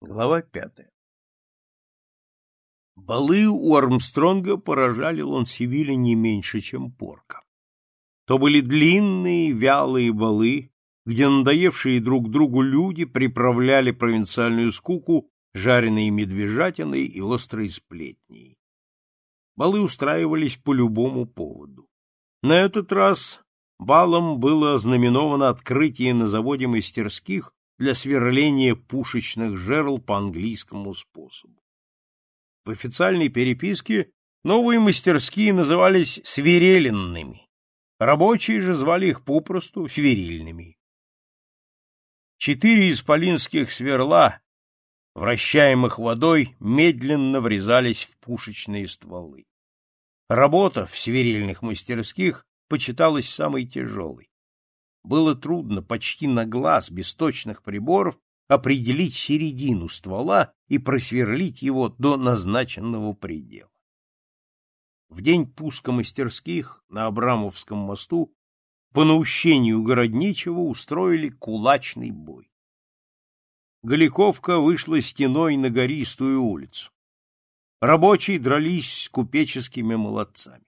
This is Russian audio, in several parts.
Глава пятая. Балы у Армстронга поражали Лонсевилля не меньше, чем порка. То были длинные, вялые балы, где надоевшие друг другу люди приправляли провинциальную скуку жареной медвежатиной и острой сплетней. Балы устраивались по любому поводу. На этот раз балом было ознаменовано открытие на заводе мастерских для сверления пушечных жерл по английскому способу. В официальной переписке новые мастерские назывались свиреленными, рабочие же звали их попросту свирильными. Четыре исполинских сверла, вращаемых водой, медленно врезались в пушечные стволы. Работа в свирельных мастерских почиталась самой тяжелой было трудно почти на глаз без точных приборов определить середину ствола и просверлить его до назначенного предела. В день пуска мастерских на Абрамовском мосту по наущению Городничего устроили кулачный бой. Галиковка вышла стеной на гористую улицу. Рабочие дрались с купеческими молодцами.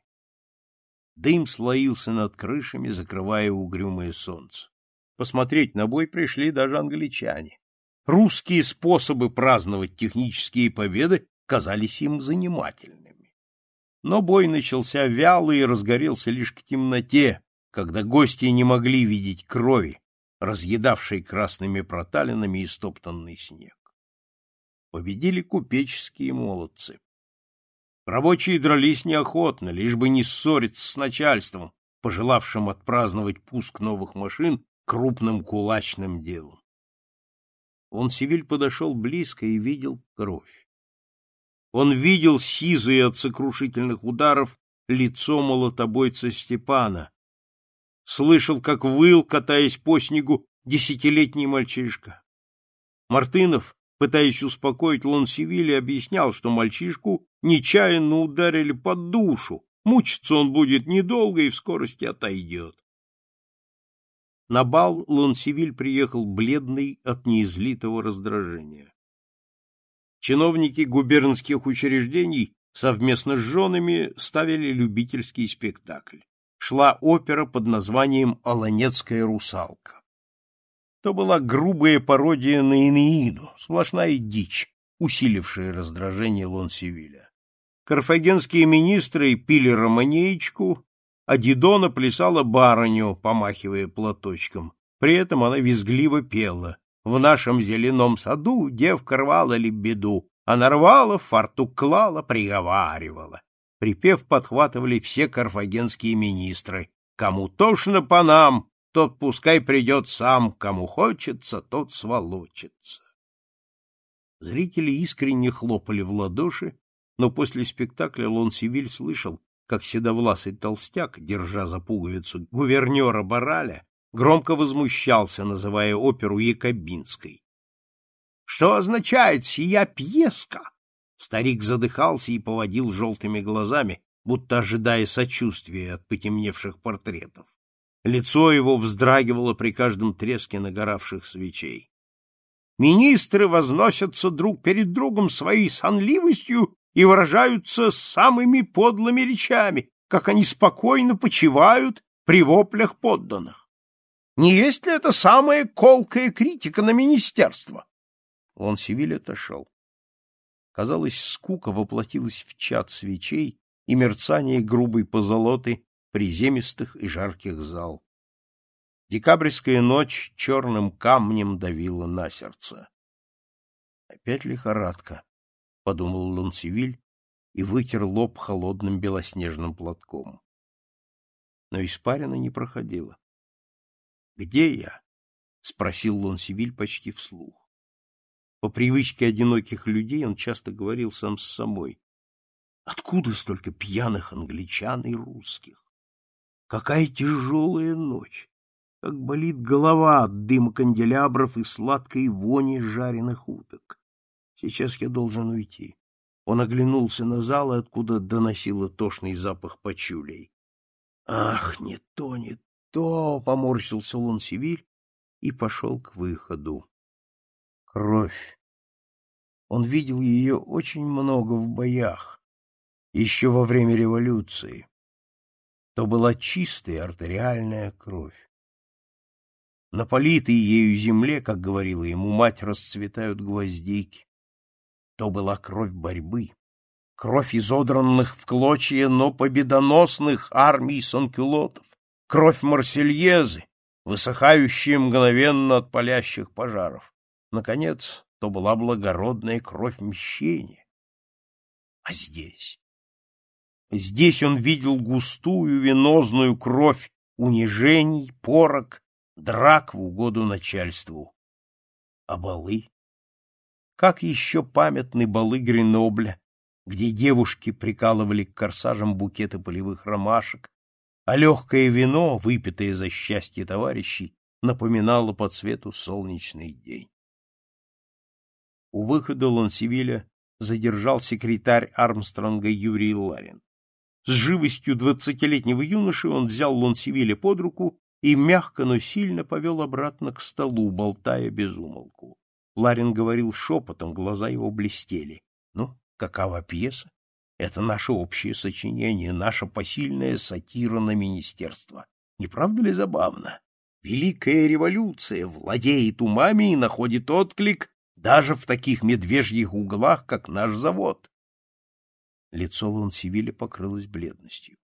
Дым слоился над крышами, закрывая угрюмое солнце. Посмотреть на бой пришли даже англичане. Русские способы праздновать технические победы казались им занимательными. Но бой начался вяло и разгорелся лишь к темноте, когда гости не могли видеть крови, разъедавшей красными проталинами истоптанный снег. Победили купеческие молодцы. Рабочие дрались неохотно, лишь бы не ссориться с начальством, пожелавшим отпраздновать пуск новых машин крупным кулачным делом. Он Сивиль подошел близко и видел кровь. Он видел сизые от сокрушительных ударов лицо молотобойца Степана, слышал, как выл, катаясь по снегу, десятилетний мальчишка. Мартынов, Пытаясь успокоить Лонсевилля, объяснял, что мальчишку нечаянно ударили под душу, мучиться он будет недолго и в скорости отойдет. На бал Лонсевиль приехал бледный от неизлитого раздражения. Чиновники губернских учреждений совместно с женами ставили любительский спектакль. Шла опера под названием «Олонецкая русалка». то была грубая пародия на Инеиду, сплошная дичь, усилившая раздражение Лонсевиля. Карфагенские министры пили романеечку, а Дидона плясала барыню, помахивая платочком. При этом она визгливо пела. В нашем зеленом саду девка рвала лебеду, а нарвала, фартук клала, приговаривала. Припев подхватывали все карфагенские министры. Кому тошно по нам, тот пускай придет сам, кому хочется, тот сволочится. Зрители искренне хлопали в ладоши, но после спектакля Лонсивиль слышал, как седовласый толстяк, держа за пуговицу гувернера Бараля, громко возмущался, называя оперу Якобинской. — Что означает сия пьеска? Старик задыхался и поводил желтыми глазами, будто ожидая сочувствия от потемневших портретов. Лицо его вздрагивало при каждом треске нагоравших свечей. Министры возносятся друг перед другом своей сонливостью и выражаются самыми подлыми речами, как они спокойно почивают при воплях подданных. Не есть ли это самая колкая критика на министерство? Он Лансивиль отошел. Казалось, скука воплотилась в чад свечей, и мерцание грубой позолоты приземистых и жарких зал. Декабрьская ночь черным камнем давила на сердце. «Опять лихорадка», — подумал Лонсевиль и вытер лоб холодным белоснежным платком. Но испарина не проходила. «Где я?» — спросил Лонсевиль почти вслух. По привычке одиноких людей он часто говорил сам с собой. «Откуда столько пьяных англичан и русских?» Какая тяжелая ночь! Как болит голова от дыма канделябров и сладкой вони жареных уток. Сейчас я должен уйти. Он оглянулся на зал, откуда доносило тошный запах почулей. Ах, не то, не то! — поморщился Лонсевиль и пошел к выходу. Кровь. Он видел ее очень много в боях, еще во время революции то была чистая артериальная кровь. На политой ею земле, как говорила ему мать, расцветают гвоздики. То была кровь борьбы, кровь изодранных в клочья, но победоносных армий санкюлотов, кровь марсельезы, высыхающая мгновенно от палящих пожаров. Наконец, то была благородная кровь мщения. А здесь? Здесь он видел густую венозную кровь унижений, порок, драк в угоду начальству. А балы? Как еще памятны балы Гренобля, где девушки прикалывали к корсажам букеты полевых ромашек, а легкое вино, выпитое за счастье товарищей, напоминало по цвету солнечный день. У выхода Лансивиля задержал секретарь Армстронга Юрий Ларин. С живостью двадцатилетнего юноши он взял Лонсивиле под руку и мягко, но сильно повел обратно к столу, болтая без умолку. Ларин говорил шепотом, глаза его блестели. «Ну, какова пьеса? Это наше общее сочинение, наша посильная сатира на министерство. Не правда ли забавно? Великая революция владеет умами и находит отклик даже в таких медвежьих углах, как наш завод. Лицо Лансивиля покрылось бледностью.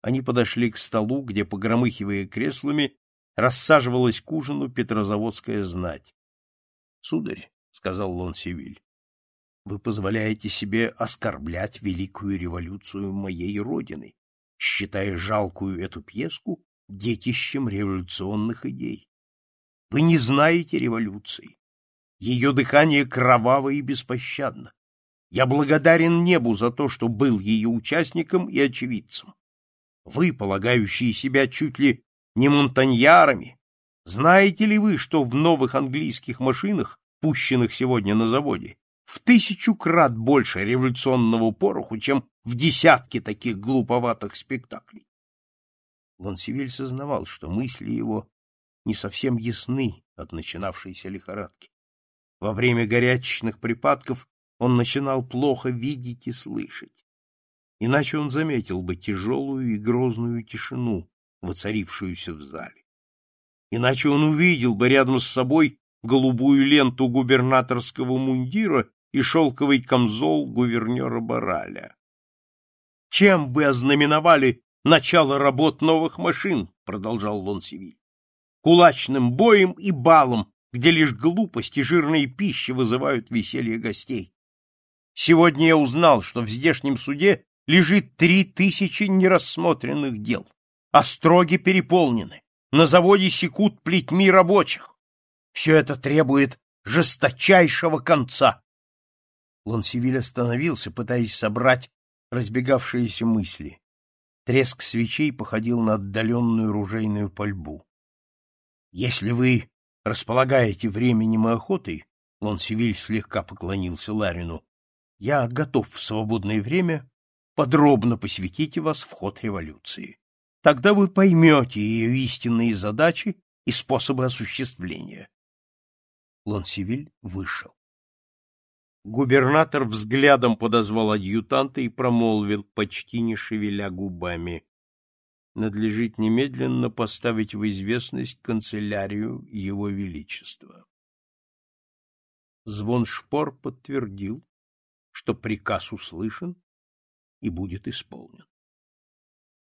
Они подошли к столу, где, погромыхивая креслами, рассаживалась к ужину петрозаводская знать. — Сударь, — сказал Лонсивиль, — вы позволяете себе оскорблять великую революцию моей родины, считая жалкую эту пьеску детищем революционных идей. Вы не знаете революции. Ее дыхание кроваво и беспощадно. Я благодарен небу за то, что был ее участником и очевидцем. Вы, полагающие себя чуть ли не монтаньярами, знаете ли вы, что в новых английских машинах, пущенных сегодня на заводе, в тысячу крат больше революционного пороху, чем в десятке таких глуповатых спектаклей? Лансивиль сознавал, что мысли его не совсем ясны от начинавшейся лихорадки. Во время горячечных припадков он начинал плохо видеть и слышать. Иначе он заметил бы тяжелую и грозную тишину, воцарившуюся в зале. Иначе он увидел бы рядом с собой голубую ленту губернаторского мундира и шелковый камзол гувернера Бараля. — Чем вы ознаменовали начало работ новых машин? — продолжал Лонсевиль. — Кулачным боем и балом, где лишь глупость и жирная пища вызывают веселье гостей. Сегодня я узнал, что в здешнем суде лежит три тысячи нерассмотренных дел. Остроги а переполнены. На заводе секут плетьми рабочих. Все это требует жесточайшего конца. Лансивиль остановился, пытаясь собрать разбегавшиеся мысли. Треск свечей походил на отдаленную ружейную пальбу. — Если вы располагаете временем и охотой, — Лансивиль слегка поклонился Ларину, я готов в свободное время подробно посвятить вас в ход революции. Тогда вы поймете ее истинные задачи и способы осуществления. Лонсивиль вышел. Губернатор взглядом подозвал адъютанта и промолвил, почти не шевеля губами. Надлежит немедленно поставить в известность канцелярию Его Величества. Звон шпор подтвердил, что приказ услышан и будет исполнен.